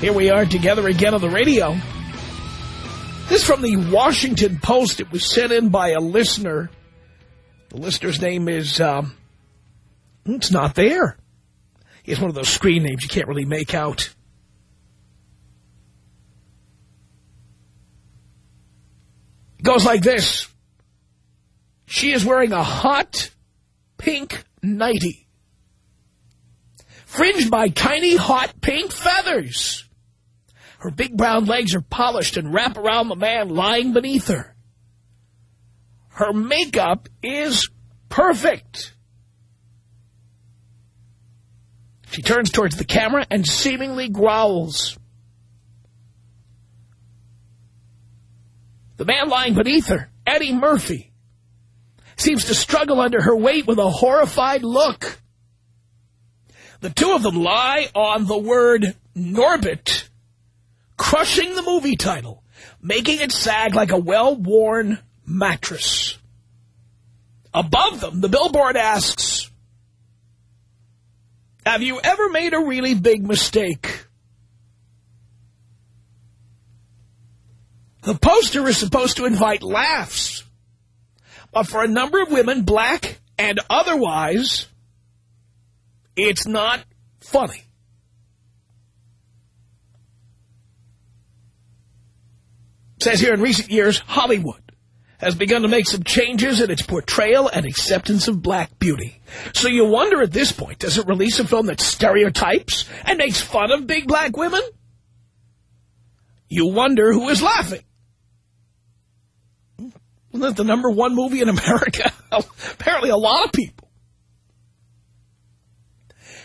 Here we are together again on the radio. This is from the Washington Post. It was sent in by a listener. The listener's name is, um, it's not there. It's one of those screen names you can't really make out. It goes like this. She is wearing a hot pink nightie fringed by tiny hot pink feathers. Her big brown legs are polished and wrap around the man lying beneath her. Her makeup is perfect. She turns towards the camera and seemingly growls. The man lying beneath her, Eddie Murphy, seems to struggle under her weight with a horrified look. The two of them lie on the word Norbit, crushing the movie title, making it sag like a well-worn mattress. Above them, the billboard asks, have you ever made a really big mistake? The poster is supposed to invite laughs. But for a number of women, black and otherwise, it's not funny. Says here in recent years, Hollywood has begun to make some changes in its portrayal and acceptance of black beauty. So you wonder at this point, does it release a film that stereotypes and makes fun of big black women? You wonder who is laughing. Isn't that the number one movie in America? Apparently a lot of people.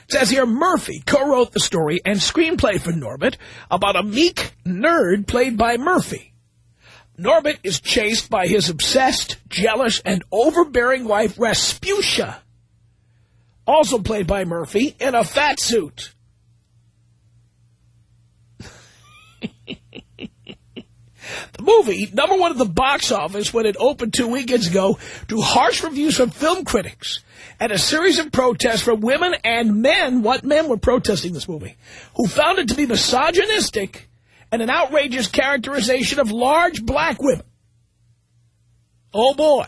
It says here, Murphy co-wrote the story and screenplay for Norbit about a meek nerd played by Murphy. Norbit is chased by his obsessed, jealous, and overbearing wife, Rasputia, also played by Murphy, in a fat suit. the movie, number one at the box office when it opened two weekends ago, drew harsh reviews from film critics and a series of protests from women and men, what men were protesting this movie, who found it to be misogynistic and an outrageous characterization of large black women. Oh, boy.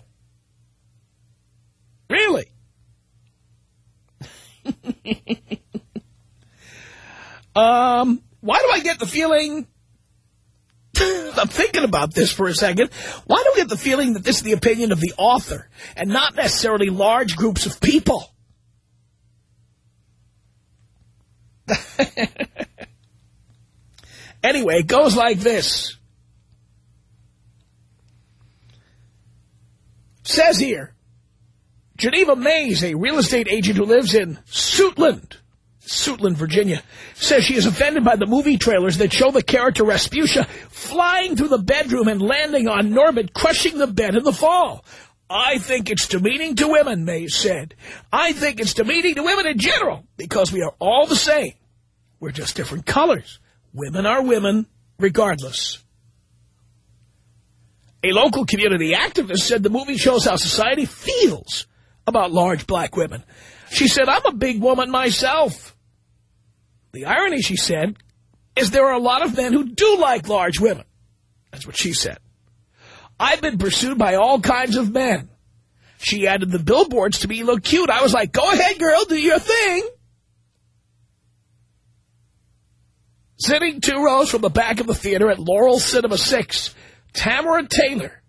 Really? um, why do I get the feeling... I'm thinking about this for a second. Why do I get the feeling that this is the opinion of the author and not necessarily large groups of people? Anyway, it goes like this. Says here, Geneva Mays, a real estate agent who lives in Suitland, Suitland, Virginia, says she is offended by the movie trailers that show the character Rasputia flying through the bedroom and landing on Norbit, crushing the bed in the fall. I think it's demeaning to women, Mays said. I think it's demeaning to women in general because we are all the same. We're just different colors. Women are women, regardless. A local community activist said the movie shows how society feels about large black women. She said, I'm a big woman myself. The irony, she said, is there are a lot of men who do like large women. That's what she said. I've been pursued by all kinds of men. She added the billboards to me look cute. I was like, go ahead, girl, do your thing. Sitting two rows from the back of the theater at Laurel Cinema 6, Tamara Taylor,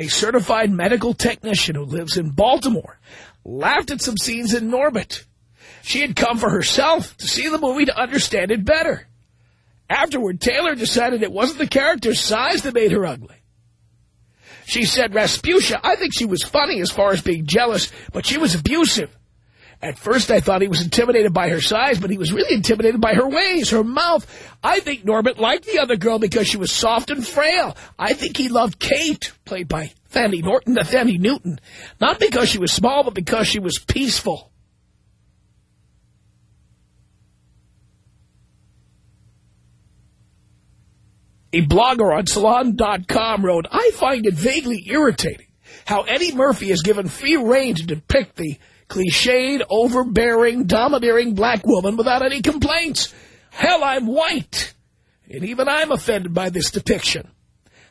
a certified medical technician who lives in Baltimore, laughed at some scenes in Norbit. She had come for herself to see the movie to understand it better. Afterward, Taylor decided it wasn't the character's size that made her ugly. She said, Rasputia, I think she was funny as far as being jealous, but she was abusive. At first, I thought he was intimidated by her size, but he was really intimidated by her ways, her mouth. I think Norbit liked the other girl because she was soft and frail. I think he loved Kate, played by Fanny Norton, uh, Thandie Newton, not because she was small, but because she was peaceful. A blogger on Salon.com wrote, I find it vaguely irritating how Eddie Murphy has given free rein to depict the cliched, overbearing, domineering black woman without any complaints. Hell, I'm white. And even I'm offended by this depiction.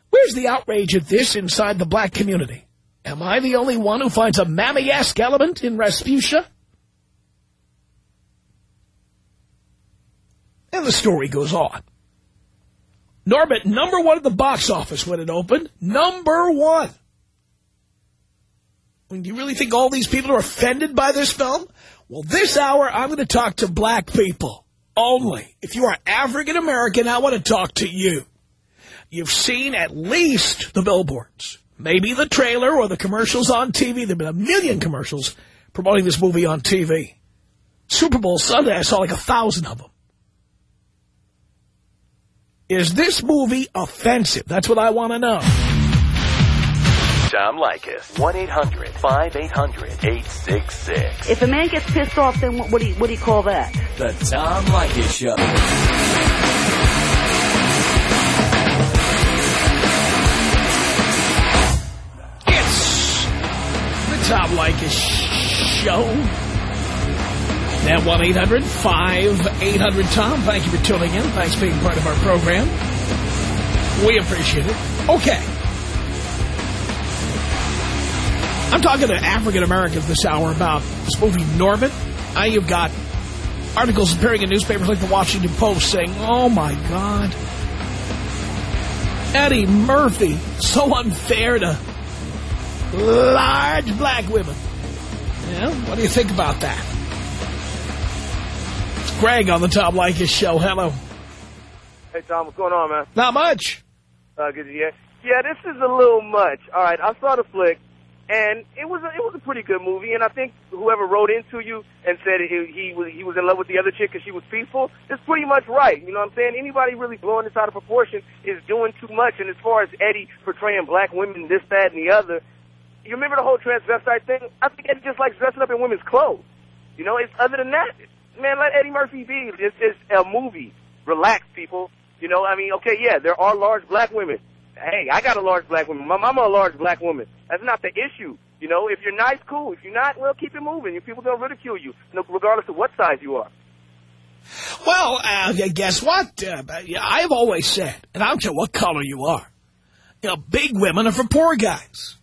Where's the outrage at this inside the black community? Am I the only one who finds a mammy-esque element in Rasputia? And the story goes on. Norbit, number one at the box office when it opened. Number one. Do you really think all these people are offended by this film? Well, this hour, I'm going to talk to black people only. If you are African-American, I want to talk to you. You've seen at least the billboards, maybe the trailer or the commercials on TV. There have been a million commercials promoting this movie on TV. Super Bowl Sunday, I saw like a thousand of them. Is this movie offensive? That's what I want to know. Tom Leykis. 1-800-5800-866. If a man gets pissed off, then what, what, do you, what do you call that? The Tom Leykis Show. It's the Tom Leykis Show. At 1-800-5800-TOM. Thank you for tuning in. Thanks for being part of our program. We appreciate it. Okay. I'm talking to African-Americans this hour about this movie Norbit. Now you've got articles appearing in newspapers like the Washington Post saying, oh my God, Eddie Murphy, so unfair to large black women. Yeah, what do you think about that? It's Greg on the Tom Leykis show. Hello. Hey, Tom, what's going on, man? Not much. Uh, good to hear. Yeah, this is a little much. All right, I saw the flick, and it was a, it was a pretty good movie. And I think whoever wrote into you and said he, he was he was in love with the other chick because she was peaceful is pretty much right. You know what I'm saying? Anybody really blowing this out of proportion is doing too much. And as far as Eddie portraying black women, this, that, and the other, you remember the whole transvestite thing? I think Eddie just likes dressing up in women's clothes. You know, it's other than that, man, let Eddie Murphy be. It's, it's a movie. Relax, people. You know, I mean, okay, yeah, there are large black women. Hey, I got a large black woman. My mama a large black woman. That's not the issue. You know, if you're nice, cool. If you're not, well, keep it moving. If people don't ridicule you, regardless of what size you are. Well, uh, guess what? Uh, I've always said, and I don't care what color you are, you know, big women are for poor guys.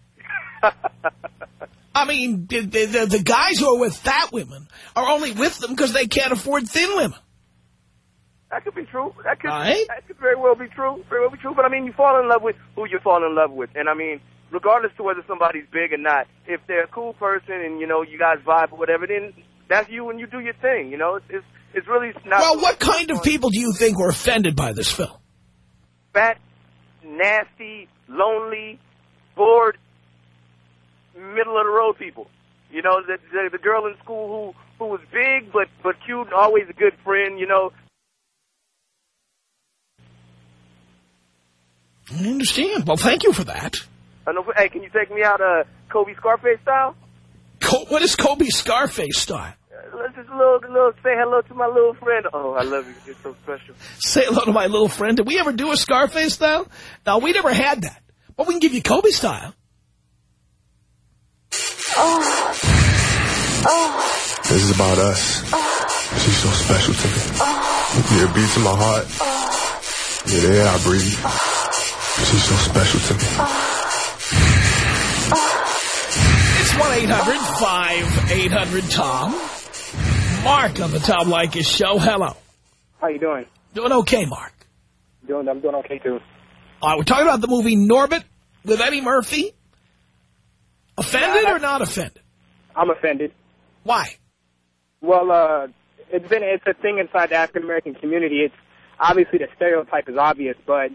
I mean, the, the, the guys who are with fat women are only with them because they can't afford thin women. That could be true. That could, right. that could very well be true. Very well be true. But I mean, you fall in love with who you fall in love with, and I mean, regardless to whether somebody's big or not, if they're a cool person and you know you guys vibe or whatever, then that's you and you do your thing. You know, it's it's, it's really not. Well, what kind of people do you think were offended by this film? Fat, nasty, lonely, bored, middle of the road people. You know, the the, the girl in school who who was big but but cute, always a good friend. You know. I understand. Well, thank you for that. I know, hey, can you take me out uh, Kobe Scarface style? Co what is Kobe Scarface style? Uh, let's just little, little, say hello to my little friend. Oh, I love you. You're so special. Say hello to my little friend. Did we ever do a Scarface style? No, we never had that. But we can give you Kobe style. Oh. Oh. This is about us. Oh. She's so special to me. Oh. Yeah, it beats in my heart. Oh. Yeah, the air I breathe. She's so special to me. It's 1-800-5800-TOM. Mark on the Tom Leykis show. Hello. How you doing? Doing okay, Mark. Doing, I'm doing okay too. All right, we're talking about the movie Norbit with Eddie Murphy. Offended Yeah, I- or not offended? I'm offended. Why? Well, uh, it's been it's a thing inside the African American community. It's obviously the stereotype is obvious, but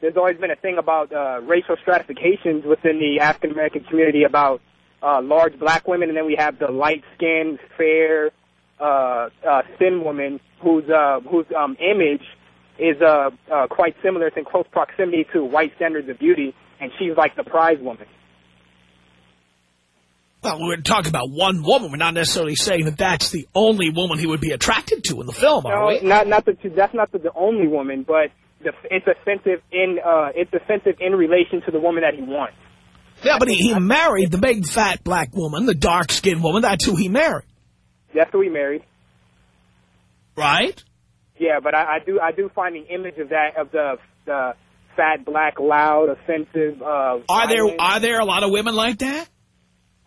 there's always been a thing about uh, racial stratifications within the African American community about uh, large black women, and then we have the light skinned, fair, uh, uh, thin woman whose uh, whose um, image is uh, uh, quite similar. It's in close proximity to white standards of beauty, and she's like the prize woman. Well, we're talking about one woman. We're not necessarily saying that that's the only woman he would be attracted to in the film, are No, we? not not that that's not the, the only woman, but it's offensive in uh, it's offensive in relation to the woman that he wants. Yeah, but he, he married the big fat black woman, the dark-skinned woman. That's who he married, That's who he married. right? Yeah, but I, I do I do find the image of that of the the fat, black, loud, offensive. Uh, Are there are there a lot of women like that?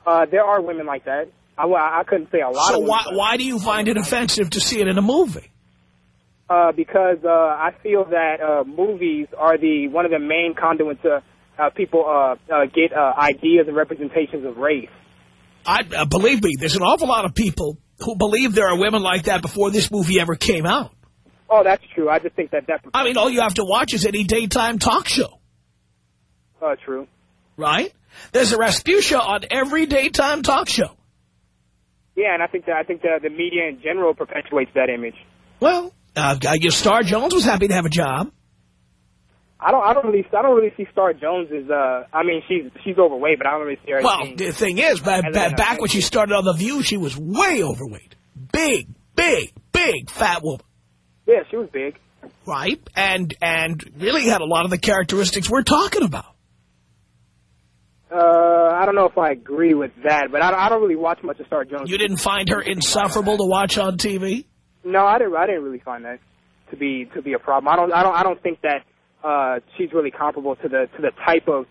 Uh, there are women like that. I, I couldn't say a lot So of women why why do you find it offensive to see it in a movie? Uh, because uh, I feel that uh, movies are the one of the main conduits uh, uh, people uh, uh, get uh, ideas and representations of race. I uh, believe me, there's an awful lot of people who believe there are women like that before this movie ever came out. Oh, that's true. I just think that that's I mean, all you have to watch is any daytime talk show, uh, true. right? There's a Rasputia on every daytime talk show. Yeah, and I think that I think the the media in general perpetuates that image. Well, uh, I guess Star Jones was happy to have a job. I don't I don't really I don't really see Star Jones as uh I mean she's she's overweight, but I don't really see her. as Well, the thing is, ba- As ba- in a- back when she started on The View, she was way overweight. Big, big, big fat woman, yeah, she was big. right? And and really had a lot of the characteristics we're talking about. Uh, I don't know if I agree with that, but I I don't really watch much of Star Jones. You didn't find her insufferable to watch on TV? No, I didn't. I didn't really find that to be to be a problem. I don't. I don't. I don't think that uh, she's really comparable to the to the type of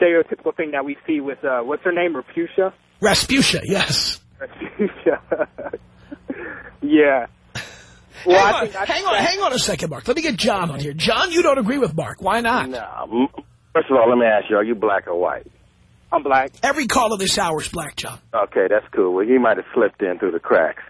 stereotypical thing that we see with uh, what's her name, Raputia. Rasputia, yes. Raputia. yeah. Well, hang, on, I hang think on, hang on a second, Mark. Let me get John on here. John, you don't agree with Mark. Why not? Nah. m- First of all, let me ask you: Are you black or white? I'm black. Every call of this hour is black, John. Okay, that's cool. Well, he might have slipped in through the cracks.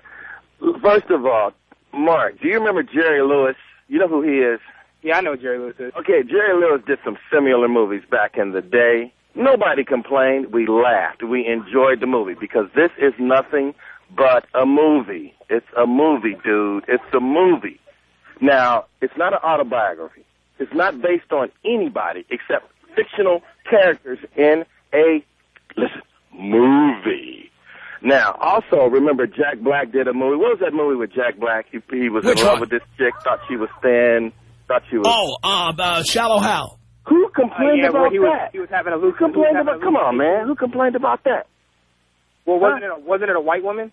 First of all, Mark, do you remember Jerry Lewis? You know who he is? Yeah, I know Jerry Lewis is. Okay, Jerry Lewis did some similar movies back in the day. Nobody complained. We laughed. We enjoyed the movie because this is nothing but a movie. It's a movie, dude. It's a movie. Now, it's not an autobiography. It's not based on anybody except fictional characters in a, listen, movie. Now, also, remember Jack Black did a movie. What was that movie with Jack Black? He, he was Which in love one? with this chick, thought she was thin, thought she was... Oh, uh, uh, Shallow Hal. Who Uh, complained yeah, about well, he was that? he was having a Who loose. complained about? Come on, man. Who complained about that? Well, wasn't it a, wasn't it a white woman?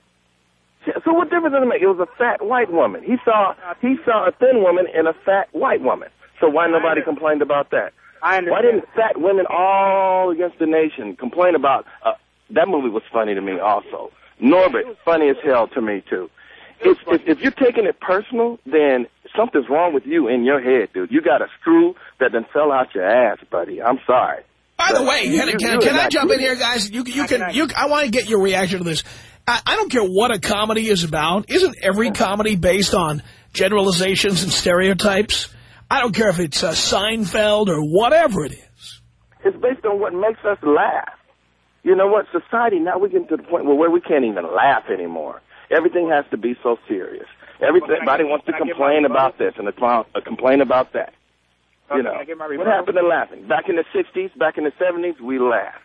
So what difference does it make? It was a fat white woman. He saw he saw a thin woman and a fat white woman. So why nobody complained about that? I understand. Why didn't fat women all against the nation complain about? Uh, that movie was funny to me also. Norbert, funny as hell to me too. If, if if you're taking it personal, then something's wrong with you in your head, dude. You got a screw that done fell out your ass, buddy. I'm sorry. By the way, You- can, you- can, you can I jump in here, guys? You, can you can. can- You, I want to get your reaction to this. I, I don't care what a comedy is about. Isn't every comedy based on generalizations and stereotypes? I don't care if it's uh, Seinfeld or whatever it is. It's based on what makes us laugh. You know what? Society now we get to the point where, where we can't even laugh anymore. Everything has to be so serious. Everybody Well, can I get- wants to can I get my complain about this and a, a uh, complain about that. You know, can I get my what happened to laughing? Back in the 60s, back in the 70s, we laughed.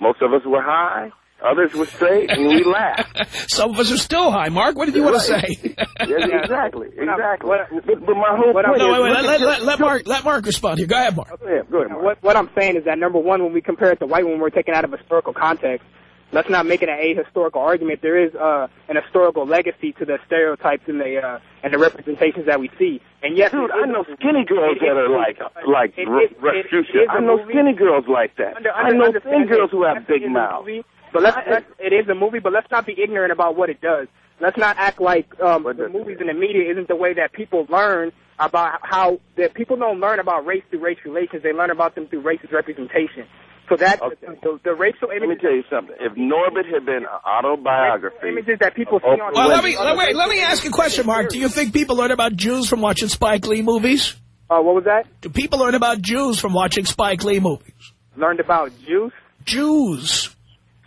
Most of us were high, others were straight, and we laughed. Some of us are still high. Mark, what did you want to say? Yes, exactly, What I'm- exactly. what- but, but my whole what I'm- point no, is... wait, wait. look Let, let, let Mark let Mark respond here. Go ahead, Mark. Go ahead, go ahead, Mark. What, what I'm saying is that number one, when we compare it to white women, we're taken out of a historical context. Let's not make it an ahistorical argument. There is uh, an historical legacy to the stereotypes and the uh, and the representations that we see. And yes, Dude, it I know skinny girls it- that are it- like like it- R- it- it- Rasputia. it is a I know movie. skinny girls like that. Under, I know understand thin girls who have big mouths. Movie, But let's, let's it is a movie, but let's not be ignorant about what it does. Let's not act like um, the movies and the media isn't the way that people learn about how that people don't learn about race through race relations. They learn about them through racist representation. So that the, the racial Let me tell you something. If Norbit had been an autobiography, images that people see on Well, let me, let, wait, let me ask you a question, Mark. Do you think people learn about Jews from watching Spike Lee movies? Uh, what was that? Do people learn about Jews from watching Spike Lee movies? Learned about Jews. Jews.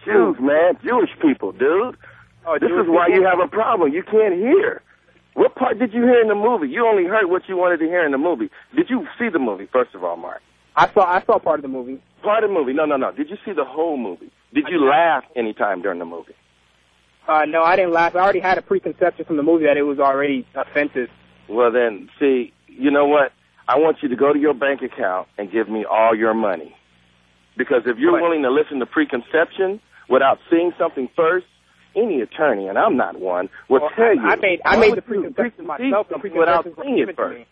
Jews, man, Jewish people, dude. Oh, this Jewish is why people? you have a problem. You can't hear. What part did you hear in the movie? You only heard what you wanted to hear in the movie. Did you see the movie, first of all, Mark? I saw I saw part of the movie. Part of the movie. No, no, no. Did you see the whole movie? Did you laugh any time during the movie? Uh, no, I didn't laugh. I already had a preconception from the movie that it was already offensive. Well, then, see, you know what? I want you to go to your bank account and give me all your money. Because if you're What? willing to listen to preconception without seeing something first, any attorney, and I'm not one, will Well, tell you. I made I made the preconceptions myself. The without seeing it first.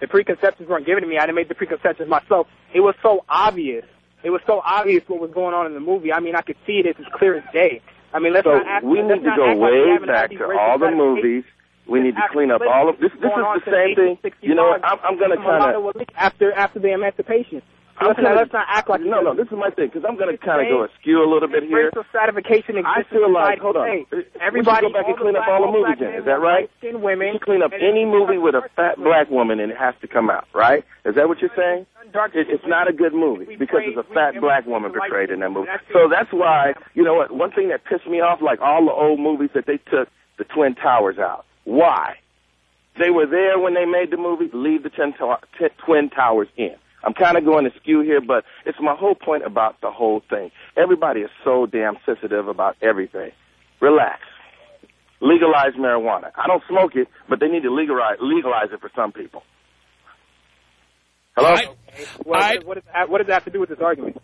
The preconceptions weren't given to me. I didn't make the preconceptions myself. It was so obvious. It was so obvious what was going on in the movie. I mean, I could see it. As clear as day. I mean, let's So not act, we need to go act like way back to all the movies. We need to clean up all of this. This is the same thing. You know what? I'm, I'm going to kind of. After after the emancipation. So let's, not, let's not act like No, no. This is my thing because I'm going to kind of go askew a little bit here. Racial stratification I exists feel like, hold on. Everybody, go back and clean up all the movies then. Is that right? women. You clean up any movie with a fat black woman and it has to come out, right? Is that what you're saying? It, it's not a good movie because there's a fat black woman portrayed in that movie. So that's why, you know what, one thing that pissed me off, like all the old movies that they took the Twin Towers out. Why? They were there when they made the movie, leave the ten to- t- Twin Towers in. I'm kind of going askew here, but it's my whole point about the whole thing. Everybody is so damn sensitive about everything. Relax. Legalize marijuana. I don't smoke it, but they need to legalize legalize it for some people. Hello? All right. Well, I- what, what, does that, what does that have to do with this argument?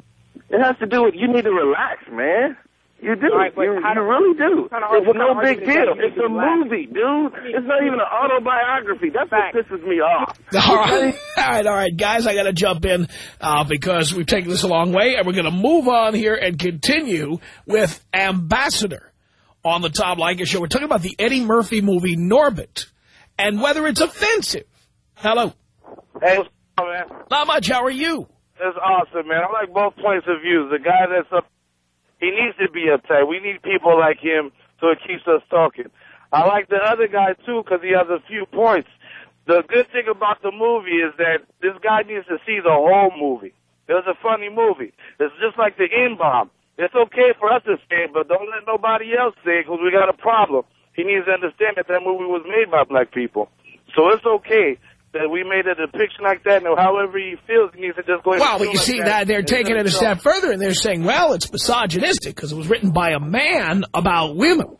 It has to do with you need to relax, man. You do. All right, but you, you do- really do. kind of- it's no big argument is that deal. It's a relax? movie, dude. It's not even an autobiography. That's Fact. what pisses me off. All right, all right, all right, guys, I got to jump in uh, because we've taken this a long way, and we're going to move on here and continue with Ambassador on the Tom Leykis Show. We're talking about the Eddie Murphy movie Norbit and whether it's offensive. Hello. Hey, what's up, man? Not much. How are you? That's awesome, man. I like both points of view. The guy that's up, he needs to be uptight. We need people like him so it keeps us talking. I like the other guy, too, because he has a few points. The good thing about the movie is that this guy needs to see the whole movie. It was a funny movie. It's just like the N-bomb. It's okay for us to say it, but don't let nobody else say it because we got a problem. He needs to understand that that movie was made by black people. So it's okay that we made a depiction like that, and however he feels, he needs to just go ahead Well, but you like see that. they're taking it a step further, and they're saying, well, it's misogynistic because it was written by a man about women.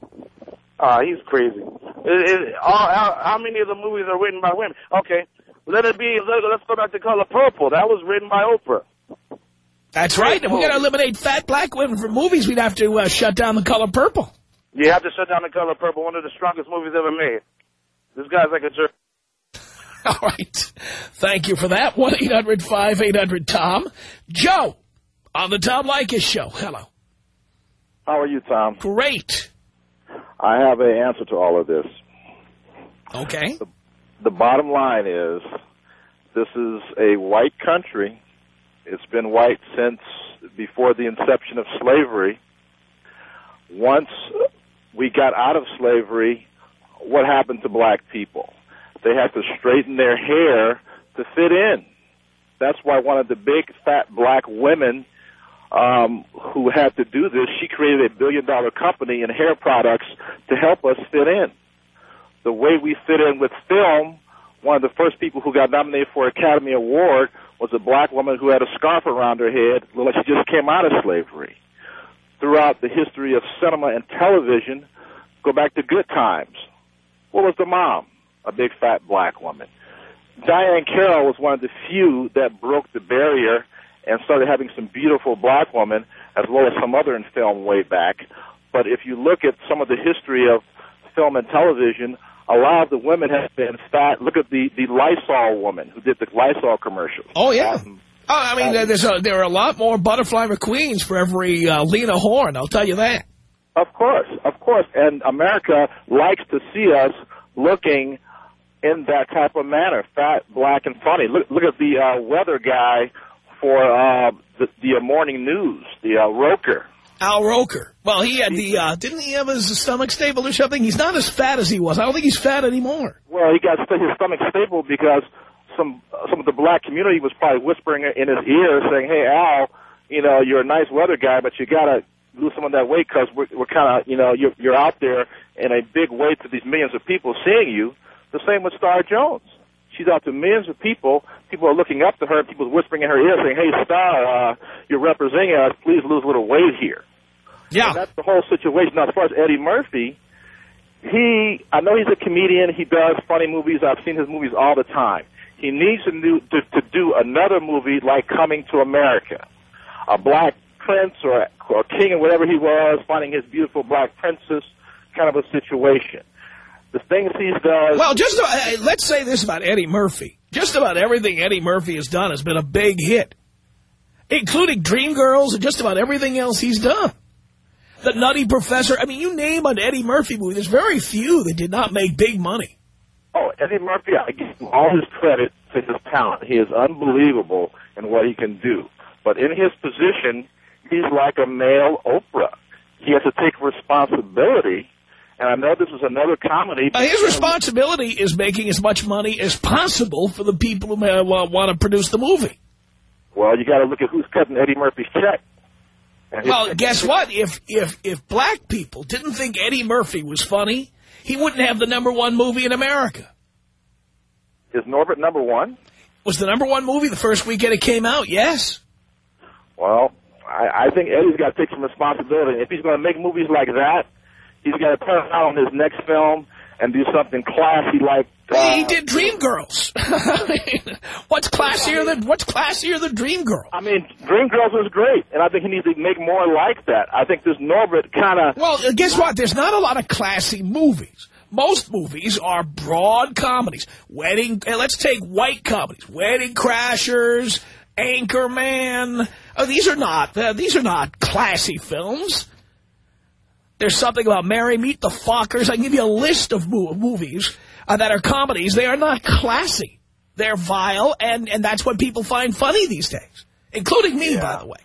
Ah, he's crazy. It, it, all, how, how many of the movies are written by women? Okay, let it be. Let, let's go back to Color Purple. That was written by Oprah. That's right. If we're going to eliminate fat black women from movies, we'd have to uh, shut down the color purple. You have to shut down the Color Purple, one of the strongest movies ever made. This guy's like a jerk. All right. Thank you for that. 1-800-5800-TOM. Joe on the Tom Leykis Show. Hello. How are you, Tom? Great. I have an answer to all of this. Okay. The bottom line is this is a white country. It's been white since before the inception of slavery. Once we got out of slavery, what happened to black people? They had to straighten their hair to fit in. That's why one of the big fat black women um, who had to do this, she created a billion dollar company in hair products to help us fit in. The way we fit in with film, one of the first people who got nominated for Academy Award was a black woman who had a scarf around her head, like she just came out of slavery. Throughout the history of cinema and television, go back to good times. What was the mom? A big fat black woman. Diahann Carroll was one of the few that broke the barrier and started having some beautiful black women, as well as some other in film way back. But if you look at some of the history of film and television, a lot of the women have been fat. Look at the the Lysol woman who did the Lysol commercials. Oh, yeah. Fat Oh, I mean, there's a, there are a lot more Butterfly McQueens for every uh, Lena Horne, I'll tell you that. Of course, of course. And America likes to see us looking in that type of manner, fat, black, and funny. Look, look at the uh, weather guy for uh, the, the uh, morning news, the uh, Roker. Al Roker. Well, he had the, uh, didn't he have his stomach stable or something? He's not as fat as he was. I don't think he's fat anymore. Well, he got his stomach stable because some some of the black community was probably whispering in his ear, saying, "Hey, Al, you know, you're a nice weather guy, but you gotta lose some of that weight because we're, we're kind of, you know, you're, you're out there in a big way to these millions of people seeing you." The same with Star Jones. She's out to millions of people. People are looking up to her. People are whispering in her ear, saying, "Hey, Star, uh, you're representing us. Please lose a little weight here." Yeah. And that's the whole situation. Now, as far as Eddie Murphy, he, I know he's a comedian. He does funny movies. I've seen his movies all the time. He needs to do, to, to do another movie like Coming to America, a black prince or, or king or whatever he was, finding his beautiful black princess, kind of a situation. The things he does. Well, just uh, let's say this about Eddie Murphy. Just about everything Eddie Murphy has done has been a big hit, including Dreamgirls and just about everything else he's done. The Nutty Professor. I mean, you name an Eddie Murphy movie, there's very few that did not make big money. Oh, Eddie Murphy, I give him all his credit to his talent. He is unbelievable in what he can do. But in his position, he's like a male Oprah. He has to take responsibility. And I know this is another comedy. Uh, his responsibility is making as much money as possible for the people who uh, want to produce the movie. Well, you got to look at who's cutting Eddie Murphy's check. And his- Well, guess what? If if if black people didn't think Eddie Murphy was funny, he wouldn't have the number one movie in America. Is Norbert number one? Was the number one movie the first weekend it came out? Yes. Well, I, I think Eddie's got to take some responsibility. If he's going to make movies like that, he's got to turn out on his next film and do something classy like. Uh, he did Dreamgirls. What's classier than what's classier than Dreamgirls? I mean, Dreamgirls was great, and I think he needs to make more like that. I think this Norbert kind of. Well, uh, guess what? There's not a lot of classy movies. Most movies are broad comedies. Wedding, uh, let's take white comedies. Wedding Crashers, Anchorman. Oh, these are not, uh, these are not classy films. There's something about Mary Meet the Fockers. I can give you a list of movies uh, that are comedies. They are not classy. They're vile, and, and that's what people find funny these days, including me, by the way.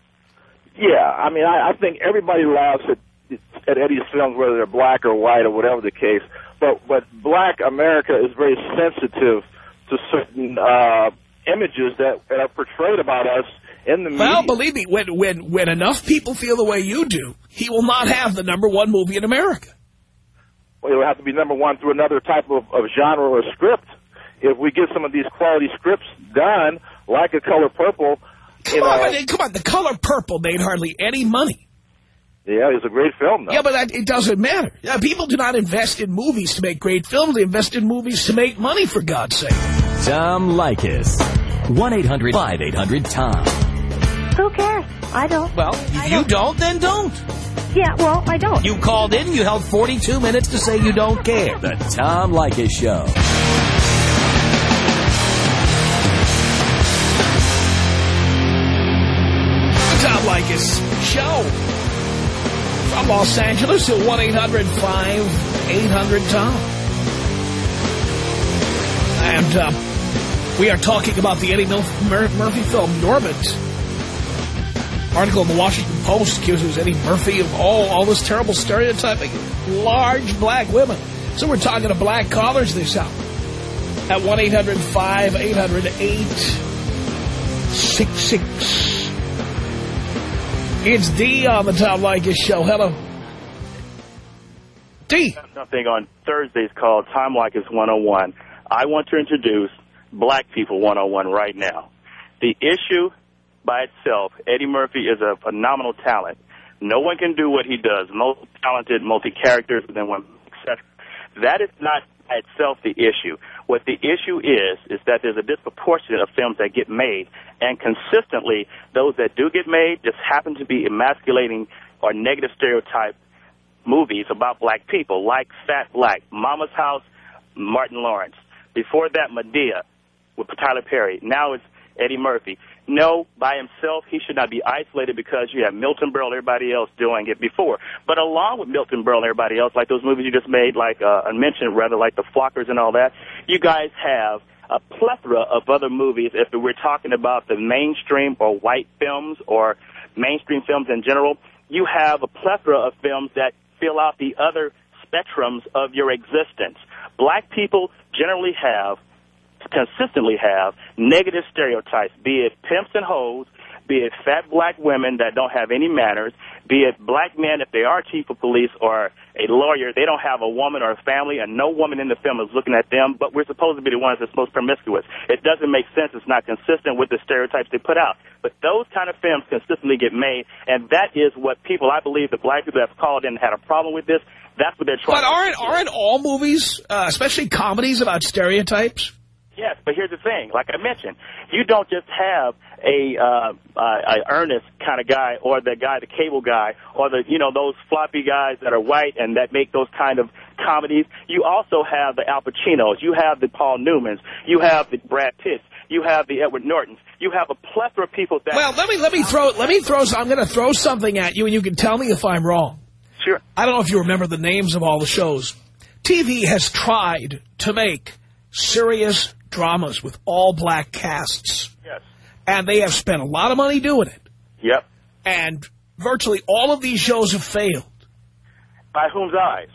Yeah, I mean, I, I think everybody laughs at, at Eddie's films, whether they're black or white or whatever the case. But but black America is very sensitive to certain uh, images that, that are portrayed about us in the media. Well, believe me, when, when, when enough people feel the way you do, he will not have the number one movie in America. Well, it'll have to be number one through another type of, of genre or script. If we get some of these quality scripts done, like A Color Purple, Come on, man, come on. The Color Purple made hardly any money. yeah, it's a great film, though. Yeah, but that, it doesn't matter. Yeah, people do not invest in movies to make great films. They invest in movies to make money, for God's sake. Tom Leykis. 1-800-5800-TOM. Who cares? I don't. Well, if you don't, then don't. Yeah, well, I don't. You called in, you held 42 minutes to say you don't care. The Tom Leykis Show. The Tom Leykis Show. From Los Angeles at 1-800-5800-TOM. And uh, we are talking about the Eddie Mil- Mur Murphy film, Norbit. Article in the Washington Post accuses Eddie Murphy of all, all this terrible stereotyping large black women. So we're talking to black callers this hour at 1-800-5800-866. It's D on the Tom Leykis Show. Hello. D. something on Thursdays called Tom Leykis 101. I want to introduce Black People 101 right now. The issue by itself, Eddie Murphy is a phenomenal talent. No one can do what he does. Multi-talented, multi-characters, within one, etc. That is not by itself the issue. What the issue is, is that there's a disproportionate of films that get made, and consistently, those that do get made just happen to be emasculating or negative stereotype movies about black people, like Fat Black, Mama's House, Martin Lawrence. Before that, Madea with Tyler Perry. Now it's Eddie Murphy. No, by himself, he should not be isolated because you have Milton Berle and everybody else doing it before. But along with Milton Berle and everybody else, like those movies you just made, like uh, I mentioned, rather like The Flockers and all that, you guys have a plethora of other movies if we're talking about the mainstream or white films or mainstream films in general. You have a plethora of films that fill out the other spectrums of your existence. Black people generally have consistently have negative stereotypes, be it pimps and hoes, be it fat black women that don't have any manners, be it black men if they are chief of police or a lawyer, they don't have a woman or a family, and no woman in the film is looking at them, but we're supposed to be the ones that's most promiscuous. It doesn't make sense. It's not consistent with the stereotypes they put out. But those kind of films consistently get made, and that is what people, I believe, the black people have called in had a problem with this. That's what they're trying But aren't, aren't all movies, uh, especially comedies, about stereotypes? Yes, but here's the thing. Like I mentioned, you don't just have a uh, a earnest kind of guy, or the guy, the cable guy, or the you know those floppy guys that are white and that make those kind of comedies. You also have the Al Pacinos, you have the Paul Newmans, you have the Brad Pitts, you have the Edward Nortons, you have a plethora of people that. Well, let me let me throw let me throw. I'm going to throw something at you, and you can tell me if I'm wrong. Sure. I don't know if you remember the names of all the shows. TV has tried to make serious dramas with all black casts. Yes. And they have spent a lot of money doing it. Yep. And virtually all of these shows have failed. By whom's eyes?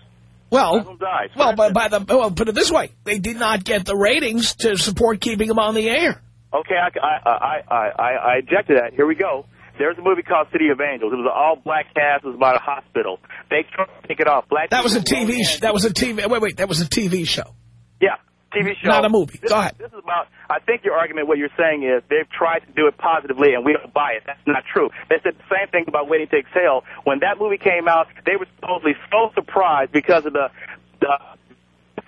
Well, By whom's eyes? well, by, by the well, put it this way: they did not get the ratings to support keeping them on the air. Okay, I, I, I, I, I object to that. Here we go. There's a movie called City of Angels. It was an all-black cast. It was about a hospital. They tried to take it off. Black That was a TV. sh- That was a TV. Wait, wait. That was a TV show. Yeah, TV show. Not a movie. This, Go ahead. This is about, I think your argument, what you're saying is they've tried to do it positively and we don't buy it. That's not true. They said the same thing about Waiting to Exhale. When that movie came out, they were supposedly so surprised because of the, the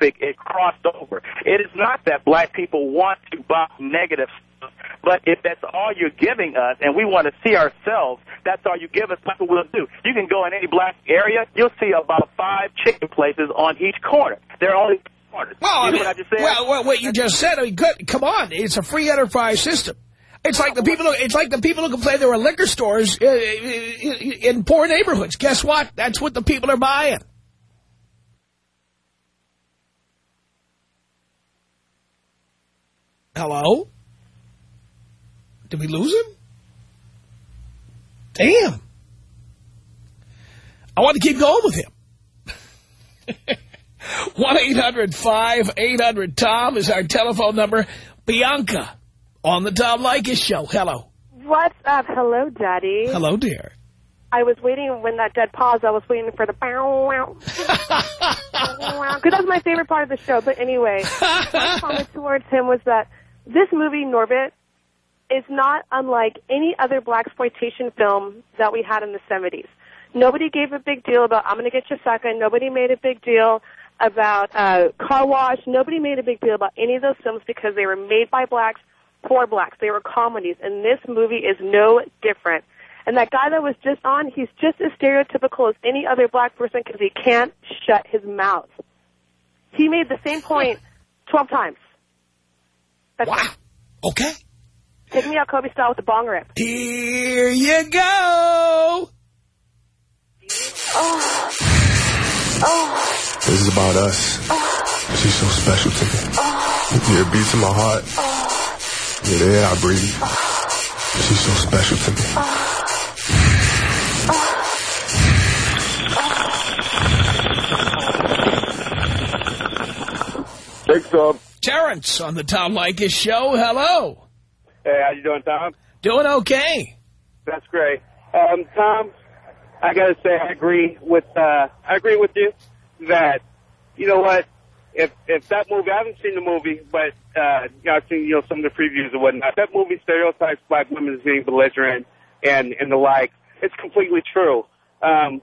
it crossed over. It is not that black people want to buy negative stuff, but if that's all you're giving us and we want to see ourselves, that's all you give us, that's what we'll do. You can go in any black area, you'll see about five chicken places on each corner. They're only corners. Well, I mean, what I just said? well, well, what you just said. I mean, good, come on, it's a free enterprise system. It's like the people. Who, it's like the people who complain there are liquor stores uh, in poor neighborhoods. Guess what? That's what the people are buying. Hello? Did we lose him? Damn. I want to keep going with him. 1-800-5800-TOM is our telephone number. Bianca on the Tom Leykis show. Hello. What's up? Hello, Daddy. Hello, dear. I was waiting when that dead pause. I was waiting for the bow wow. Because that's my favorite part of the show. But anyway, my comment towards him was that this movie, Norbit, is not unlike any other black exploitation film that we had in the 70s. Nobody gave a big deal about I'm going to get you sucking. Nobody made a big deal about uh, Car Wash. Nobody made a big deal about any of those films because they were made by blacks for blacks. They were comedies, and this movie is no different. And that guy that was just on, he's just as stereotypical as any other black person because he can't shut his mouth. He made the same point 12 times. That's wow. Okay. Take me out Kobe style with the bong rip. Here you go. Oh. Oh. This is about us. She's so special to me. Yeah, it beats in my heart. Yeah, the air I breathe. She's so special to me. Big Tom. Terrence on the Tom Leykis show. Hello. Hey, how you doing, Tom? Doing okay. That's great. Um, Tom, I gotta say I agree with uh, I agree with you that you know what if if that movie I haven't seen the movie but uh, you know, I've seen you know some of the previews and whatnot. That movie stereotypes black women as being belligerent and and the like. It's completely true. Um,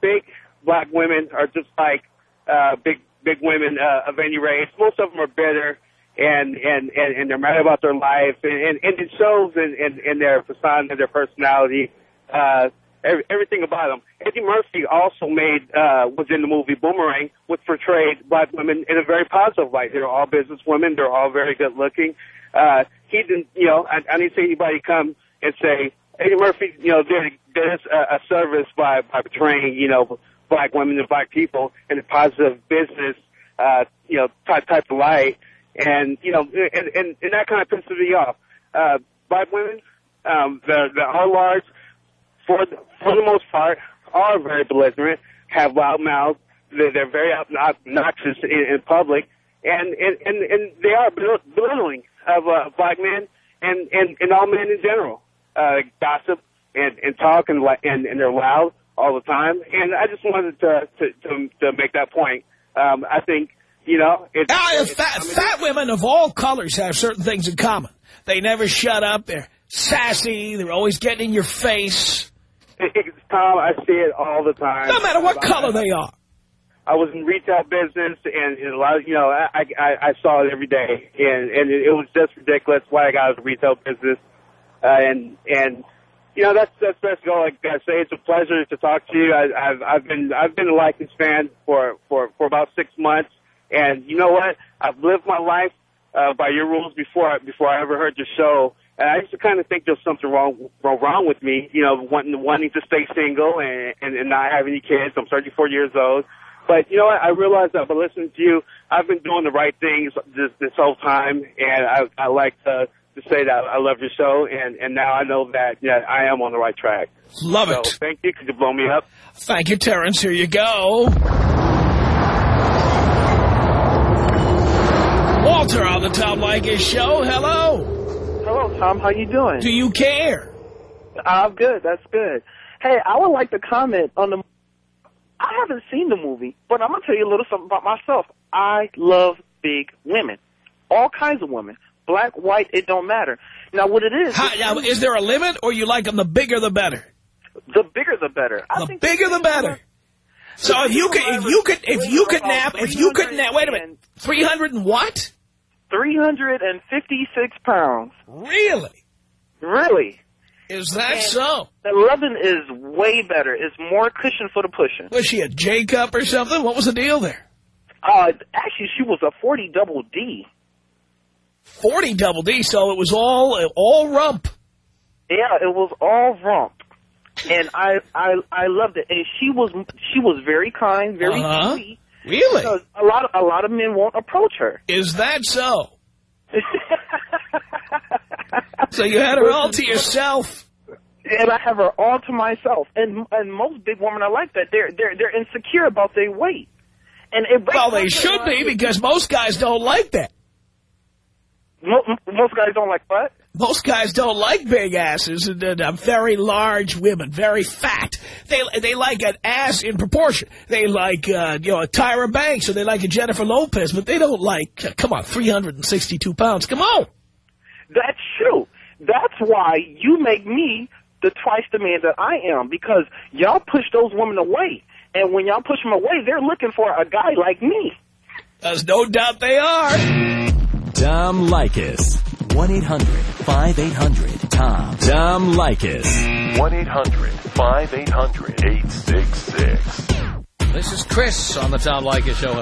big black women are just like uh, big big women uh, of any race. Most of them are bitter and and and, and they're mad about their life, and and, and it shows in, in in their persona, their personality. Uh, every, everything about him. Eddie Murphy also made uh, was in the movie Boomerang, which portrayed black women in a very positive light. They're all business women. They're all very good looking. Uh, he didn't, you know, I, I didn't see anybody come and say Eddie Murphy, you know, did did us a, a service by by portraying, you know, black women and black people in a positive business, uh, you know, type type of light. And you know, and and, and that kind of pisses me off. Uh, black women, um, that that are large, for the, for the most part, are very belligerent, have loud mouths. They're, they're very obnoxious in, in public, and and and and they are belittling of uh, black men and and and all men in general. Uh, gossip and and talk and and and they're loud all the time. And I just wanted to to to, to make that point. Um, I think you know, it's, now, it's, fat, I mean, fat women of all colors have certain things in common. They never shut up. They're sassy. They're always getting in your face. Tom, I see it all the time. No matter what color they are. I was in retail business, and, and a lot of, you know, I, I I saw it every day, and and it was just ridiculous why I got out of retail business, uh, and and you know that's that's best go. Like I say, it's a pleasure to talk to you. I, I've I've been I've been a Leykis fan for for for about six months. And you know what? I've lived my life uh, by your rules before I, before I ever heard your show. And I used to kind of think there's something wrong wrong with me, you know, wanting wanting to stay single and, and and not have any kids. I'm 34 years old. But you know what? I realized that by listening to you, I've been doing the right things this this whole time, and I I like to to say that I love your show, and and now I know that yeah I am on the right track. Love so, it. Thank you. Could you blow me up? Thank you, Terrence. Here you go. Walter on the Tom Leykis show. Hello. Hello, Tom. How you doing? Do you care? I'm good. That's good. Hey, I would like to comment on the... I haven't seen the movie, but I'm going to tell you a little something about myself. I love big women. All kinds of women. Black, white, it don't matter. Now, what it is... How, now, is there a limit, or you like them the bigger the better? The bigger the better. I the bigger the better. So if you could, if you could, if you could nap, if you could nap, wait a minute, 300 and what? 356 pounds. Really? Really. Is that and so? The loving is way better. It's more cushion for the pushing. Was she a J cup or something? What was the deal there? Uh, actually, she was a 40 double D. 40 double D, so it was all all rump. Yeah, it was all rump. And I I I loved it. And she was she was very kind, very uh -huh. sweet. Really? Because a lot of a lot of men won't approach her. Is that so? so you had her all to yourself. And I have her all to myself. And and most big women are like that. They're they're they're insecure about their weight. And it well, they should be because most guys don't like that. Most guys don't like what? Most guys don't like big asses and, and uh, very large women, very fat. They they like an ass in proportion. They like, uh, you know, a Tyra Banks or they like a Jennifer Lopez, but they don't like, uh, come on, 362 pounds. Come on. That's true. That's why you make me the twice the man that I am because y'all push those women away. And when y'all push them away, they're looking for a guy like me. There's no doubt they are. Tom Leykis. 1-800-5800-TOM. Tom Leykis. 1-800-5800-866. This is Chris on the Tom Leykis Show.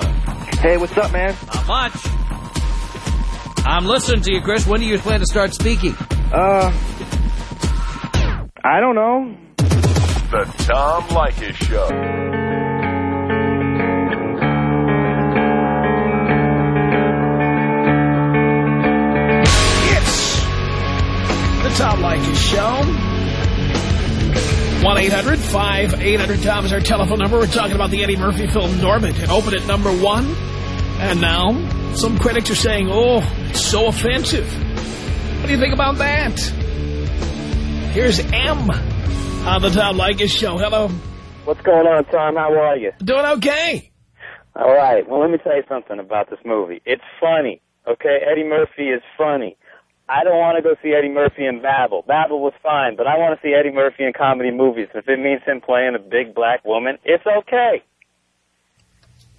Hey, what's up, man? Not much. I'm listening to you, Chris. When do you plan to start speaking? Uh, I don't know. The Tom Leykis Show. Leykis Show. 1-800-5800-TOM is our telephone number. We're talking about the Eddie Murphy film Norbit. It opened at number one. And now some critics are saying, oh, it's so offensive. What do you think about that? Here's M on the Tom Leykis Show. Hello. What's going on, Tom? How are you? Doing okay. All right. Well, let me tell you something about this movie. It's funny, okay? Eddie Murphy is funny. I don't want to go see Eddie Murphy in Babel. Babel was fine, but I want to see Eddie Murphy in comedy movies. If it means him playing a big black woman, it's okay.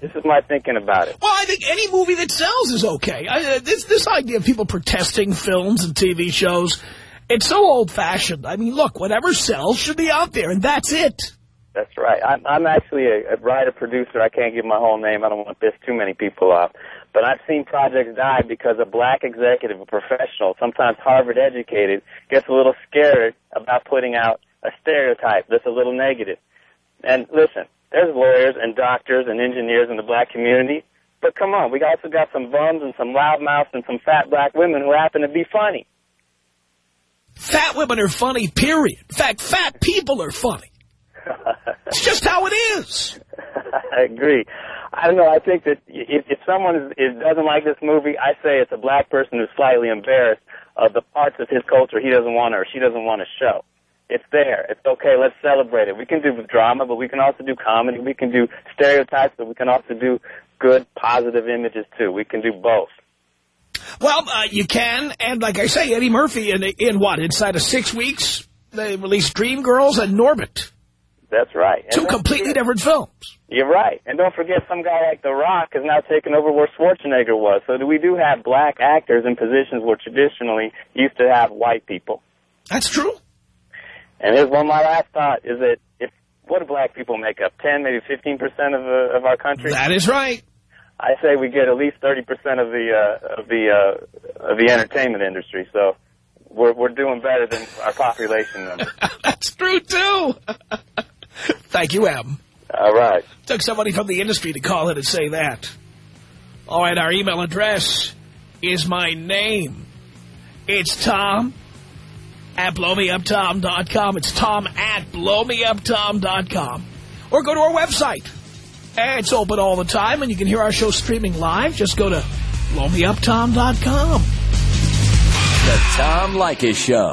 This is my thinking about it. Well, I think any movie that sells is okay. I, uh, this this idea of people protesting films and TV shows It's so old-fashioned. I mean, look, whatever sells should be out there, and that's it. That's right. I'm, I'm actually a, a writer producer. I can't give my whole name. I don't want to piss too many people off. But I've seen projects die because a black executive, a professional, sometimes Harvard educated, gets a little scared about putting out a stereotype that's a little negative. And listen, there's lawyers and doctors and engineers in the black community. But come on, we also got some bums and some loudmouths and some fat black women who happen to be funny. Fat women are funny, period. In fact, fat people are funny. it's just how it is. I agree. I don't know. I think that if, if someone is, is, doesn't like this movie, I say it's a black person who's slightly embarrassed of the parts of his culture he doesn't want to or she doesn't want to show. It's there. It's okay. Let's celebrate it. We can do drama, but we can also do comedy. We can do stereotypes, but we can also do good, positive images, too. We can do both. Well, uh, you can, and like I say, Eddie Murphy, in, in what, inside of six weeks, they released Dreamgirls and Norbit. That's right. And Two completely forget, different films. You're right. And don't forget, some guy like The Rock has now taken over where Schwarzenegger was. So we do have black actors in positions where traditionally used to have white people. That's true. And here's one my last thought, is that if what do black people make up? 10, maybe 15% of, uh, of our country? That is right. I say we get at least 30% of the, uh, of the, uh, of the entertainment industry. So we're, we're doing better than our population number. That's true, too. Thank you, Em. All right. Took somebody from the industry to call in and say that. All right, our email address is my name. It's Tom at blowmeuptom.com. It's Tom at blowmeuptom.com. Or go to our website. It's open all the time, and you can hear our show streaming live. Just go to blowmeuptom.com. The Tom Leykis Show.